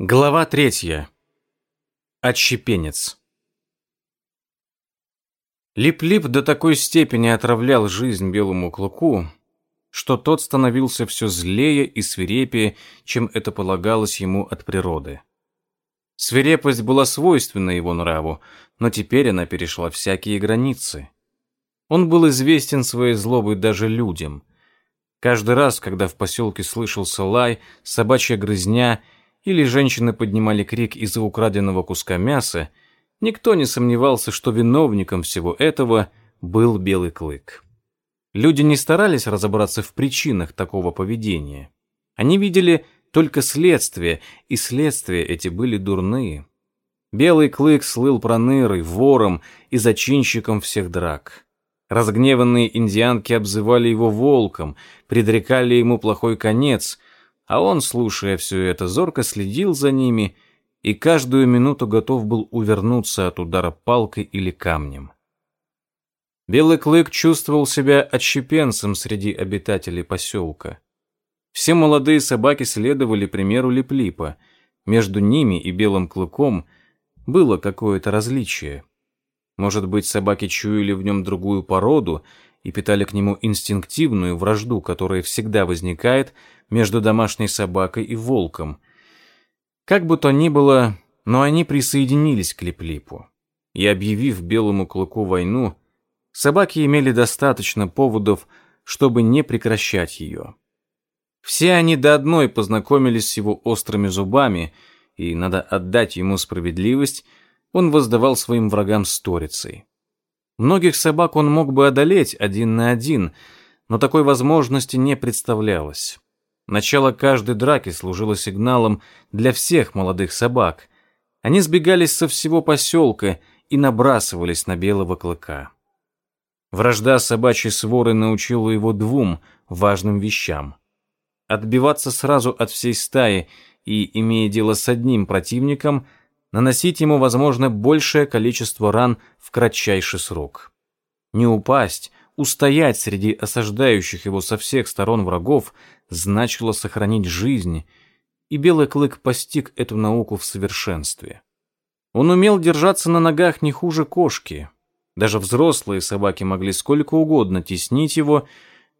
Глава третья. Отщепенец. Лип-лип до такой степени отравлял жизнь белому клыку, что тот становился все злее и свирепее, чем это полагалось ему от природы. Свирепость была свойственна его нраву, но теперь она перешла всякие границы. Он был известен своей злобой даже людям. Каждый раз, когда в поселке слышался лай, собачья грызня — или женщины поднимали крик из-за украденного куска мяса, никто не сомневался, что виновником всего этого был белый клык. Люди не старались разобраться в причинах такого поведения. Они видели только следствие, и следствия эти были дурные. Белый клык слыл пронырой, вором и зачинщиком всех драк. Разгневанные индианки обзывали его волком, предрекали ему плохой конец, а он, слушая все это, зорко следил за ними и каждую минуту готов был увернуться от удара палкой или камнем. Белый клык чувствовал себя отщепенцем среди обитателей поселка. Все молодые собаки следовали примеру Липлипа. Между ними и белым клыком было какое-то различие. Может быть, собаки чуяли в нем другую породу и питали к нему инстинктивную вражду, которая всегда возникает, между домашней собакой и волком. Как бы то ни было, но они присоединились к Липлипу. И объявив белому клыку войну, собаки имели достаточно поводов, чтобы не прекращать ее. Все они до одной познакомились с его острыми зубами, и, надо отдать ему справедливость, он воздавал своим врагам сторицей. Многих собак он мог бы одолеть один на один, но такой возможности не представлялось. Начало каждой драки служило сигналом для всех молодых собак. Они сбегались со всего поселка и набрасывались на белого клыка. Вражда собачьей своры научила его двум важным вещам. Отбиваться сразу от всей стаи и, имея дело с одним противником, наносить ему, возможно, большее количество ран в кратчайший срок. Не упасть, устоять среди осаждающих его со всех сторон врагов значило сохранить жизнь, и Белый Клык постиг эту науку в совершенстве. Он умел держаться на ногах не хуже кошки. Даже взрослые собаки могли сколько угодно теснить его.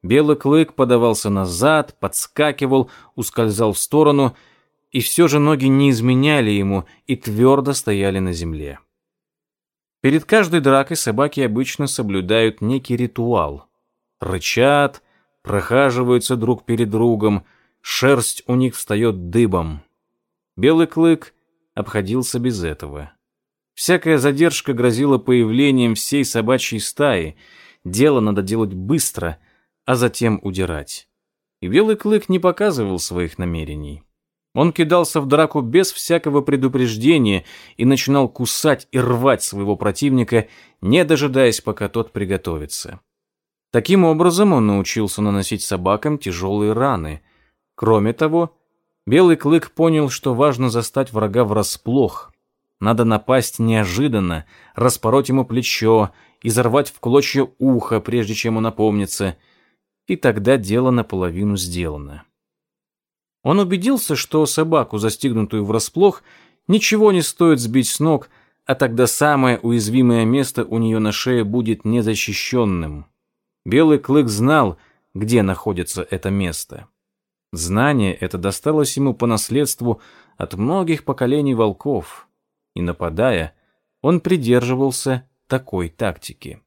Белый Клык подавался назад, подскакивал, ускользал в сторону, и все же ноги не изменяли ему и твердо стояли на земле. Перед каждой дракой собаки обычно соблюдают некий ритуал. Рычат, прохаживаются друг перед другом, шерсть у них встает дыбом. Белый клык обходился без этого. Всякая задержка грозила появлением всей собачьей стаи. Дело надо делать быстро, а затем удирать. И белый клык не показывал своих намерений. Он кидался в драку без всякого предупреждения и начинал кусать и рвать своего противника, не дожидаясь, пока тот приготовится. Таким образом он научился наносить собакам тяжелые раны. Кроме того, Белый Клык понял, что важно застать врага врасплох. Надо напасть неожиданно, распороть ему плечо, изорвать в клочья ухо, прежде чем он опомнится, и тогда дело наполовину сделано. Он убедился, что собаку, застигнутую врасплох, ничего не стоит сбить с ног, а тогда самое уязвимое место у нее на шее будет незащищенным. Белый клык знал, где находится это место. Знание это досталось ему по наследству от многих поколений волков, и, нападая, он придерживался такой тактики.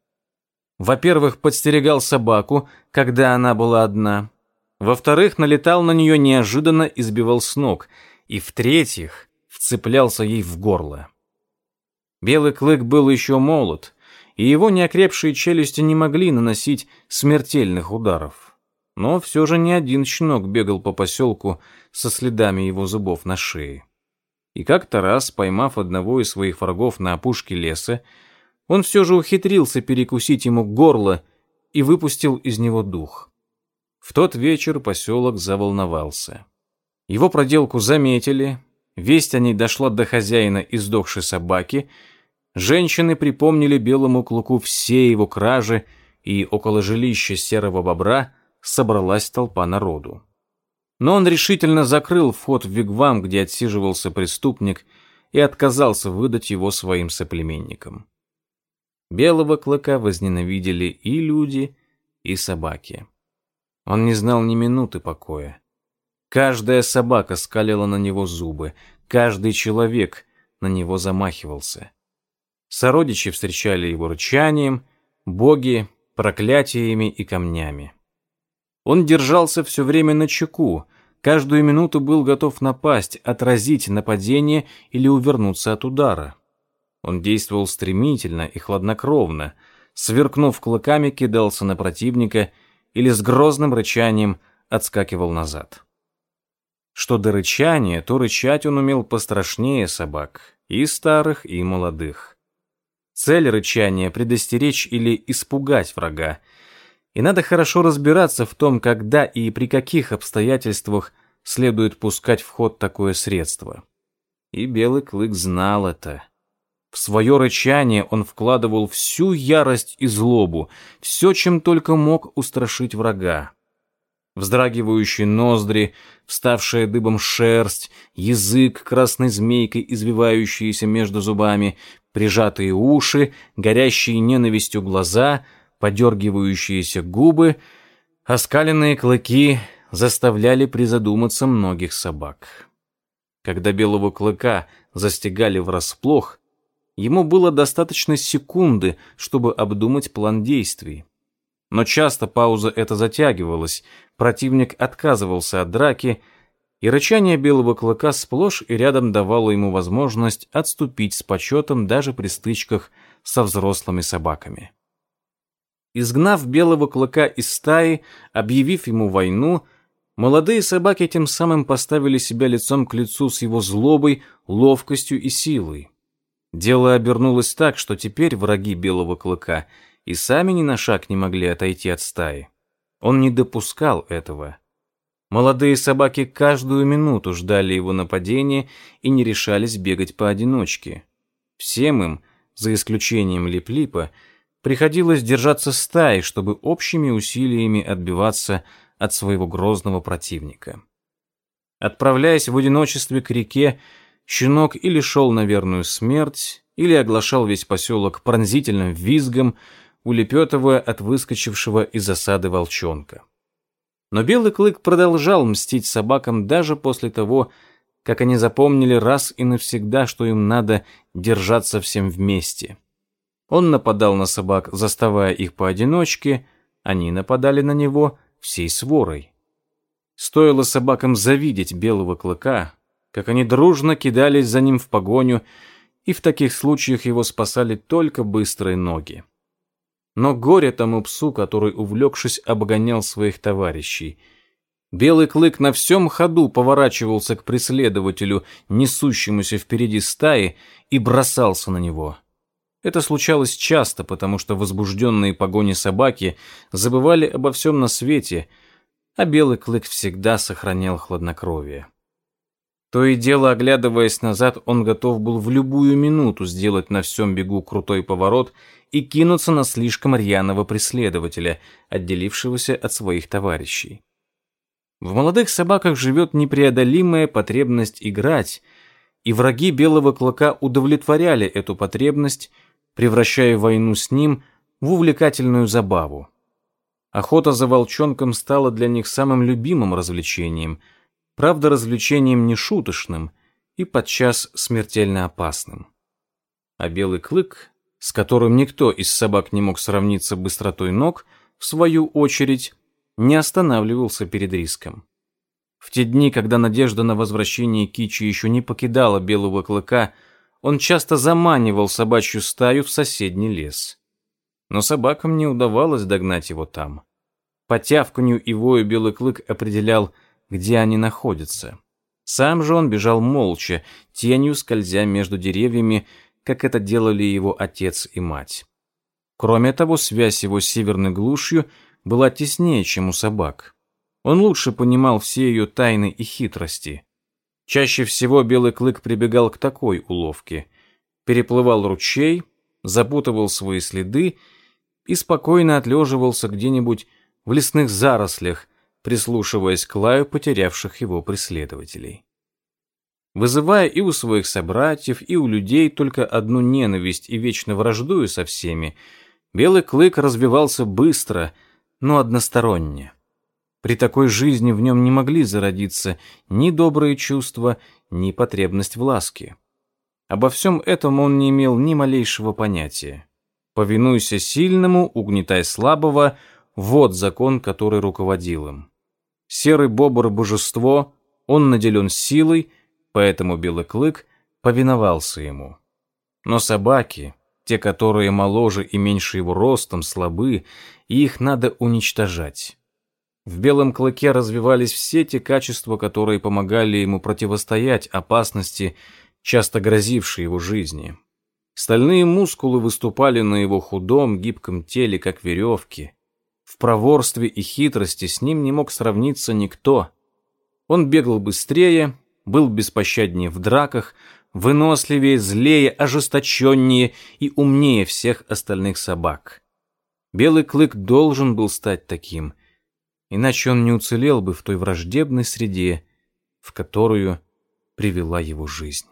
Во-первых, подстерегал собаку, когда она была одна, во-вторых, налетал на нее неожиданно и сбивал с ног. И в-третьих, вцеплялся ей в горло. Белый клык был еще молод, и его неокрепшие челюсти не могли наносить смертельных ударов. Но все же не один щенок бегал по поселку со следами его зубов на шее. И как-то раз, поймав одного из своих врагов на опушке леса, он все же ухитрился перекусить ему горло и выпустил из него дух. В тот вечер поселок заволновался. Его проделку заметили, весть о ней дошла до хозяина издохшей собаки, женщины припомнили белому клыку все его кражи, и около жилища серого бобра собралась толпа народу. Но он решительно закрыл вход в вигвам, где отсиживался преступник, и отказался выдать его своим соплеменникам. Белого клыка возненавидели и люди, и собаки. Он не знал ни минуты покоя. Каждая собака скалила на него зубы, каждый человек на него замахивался. Сородичи встречали его рычанием, боги — проклятиями и камнями. Он держался все время на чеку, каждую минуту был готов напасть, отразить нападение или увернуться от удара. Он действовал стремительно и хладнокровно, сверкнув клыками, кидался на противника или с грозным рычанием отскакивал назад. Что до рычания, то рычать он умел пострашнее собак, и старых, и молодых. Цель рычания — предостеречь или испугать врага, и надо хорошо разбираться в том, когда и при каких обстоятельствах следует пускать в ход такое средство. И Белый Клык знал это. В свое рычание он вкладывал всю ярость и злобу, все, чем только мог устрашить врага. Вздрагивающие ноздри, вставшая дыбом шерсть, язык красной змейкой, извивающийся между зубами, прижатые уши, горящие ненавистью глаза — подергивающиеся губы, оскаленные клыки заставляли призадуматься многих собак. Когда белого клыка застигали врасплох, ему было достаточно секунды, чтобы обдумать план действий. Но часто пауза эта затягивалась, противник отказывался от драки, и рычание белого клыка сплошь и рядом давало ему возможность отступить с почетом даже при стычках со взрослыми собаками. Изгнав белого клыка из стаи, объявив ему войну, молодые собаки тем самым поставили себя лицом к лицу с его злобой, ловкостью и силой. Дело обернулось так, что теперь враги белого клыка и сами ни на шаг не могли отойти от стаи. Он не допускал этого. Молодые собаки каждую минуту ждали его нападения и не решались бегать поодиночке. Всем им, за исключением Лип-Липа, приходилось держаться стаей, чтобы общими усилиями отбиваться от своего грозного противника. Отправляясь в одиночестве к реке, щенок или шел на верную смерть, или оглашал весь поселок пронзительным визгом, улепетывая от выскочившего из засады волчонка. Но белый клык продолжал мстить собакам даже после того, как они запомнили раз и навсегда, что им надо держаться всем вместе. Он нападал на собак, заставая их поодиночке, они нападали на него всей сворой. Стоило собакам завидеть белого клыка, как они дружно кидались за ним в погоню, и в таких случаях его спасали только быстрые ноги. Но горе тому псу, который, увлекшись, обгонял своих товарищей. Белый клык на всем ходу поворачивался к преследователю, несущемуся впереди стаи, и бросался на него. Это случалось часто, потому что возбужденные погони собаки забывали обо всем на свете, а белый клык всегда сохранял хладнокровие. То и дело, оглядываясь назад, он готов был в любую минуту сделать на всем бегу крутой поворот и кинуться на слишком рьяного преследователя, отделившегося от своих товарищей. В молодых собаках живет непреодолимая потребность играть, и враги белого клыка удовлетворяли эту потребность, превращая войну с ним в увлекательную забаву. Охота за волчонком стала для них самым любимым развлечением, правда, развлечением не шуточным и подчас смертельно опасным. А белый клык, с которым никто из собак не мог сравниться быстротой ног, в свою очередь, не останавливался перед риском. В те дни, когда надежда на возвращение Кичи еще не покидала белого клыка, он часто заманивал собачью стаю в соседний лес. Но собакам не удавалось догнать его там. По тявканью и вою белый клык определял, где они находятся. Сам же он бежал молча, тенью скользя между деревьями, как это делали его отец и мать. Кроме того, связь его с северной глушью была теснее, чем у собак. Он лучше понимал все ее тайны и хитрости. Чаще всего белый клык прибегал к такой уловке. Переплывал ручей, запутывал свои следы и спокойно отлеживался где-нибудь в лесных зарослях, прислушиваясь к лаю потерявших его преследователей. Вызывая и у своих собратьев, и у людей только одну ненависть и вечно враждуя со всеми, Белый клык развивался быстро, но односторонне. При такой жизни в нем не могли зародиться ни добрые чувства, ни потребность в ласке. Обо всем этом он не имел ни малейшего понятия. Повинуйся сильному, угнетай слабого — вот закон, который руководил им. Серый бобр — божество, он наделен силой, поэтому белый клык повиновался ему. Но собаки, те, которые моложе и меньше его ростом, слабы, и их надо уничтожать. В белом клыке развивались все те качества, которые помогали ему противостоять опасности, часто грозившей его жизни. Стальные мускулы выступали на его худом, гибком теле, как веревки. В проворстве и хитрости с ним не мог сравниться никто. Он бегал быстрее, был беспощаднее в драках, выносливее, злее, ожесточеннее и умнее всех остальных собак. Белый клык должен был стать таким — иначе он не уцелел бы в той враждебной среде, в которую привела его жизнь.